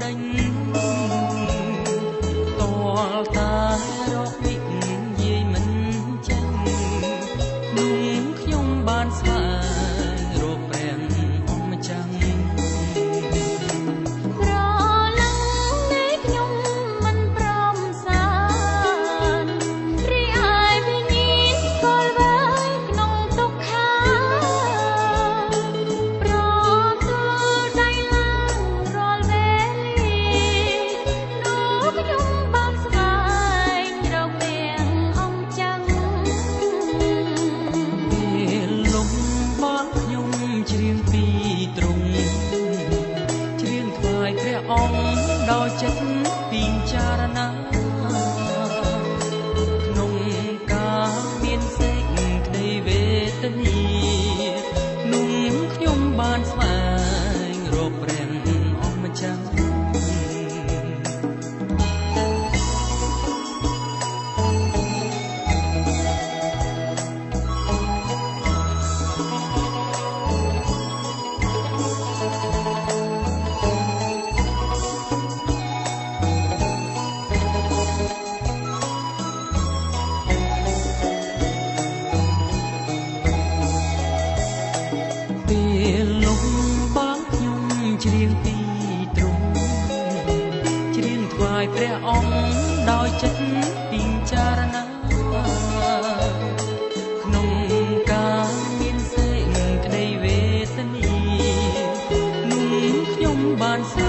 đành ណាក្នុងការមានសេចក្តីវេទនានឹងខ្ញុំបានស្វែងរកព្រះ យព្រះអង្គដោយចិត្តពីងចារណាក្នុងការមានសេចក្តីវេទនានោះខ្ញុំបានស្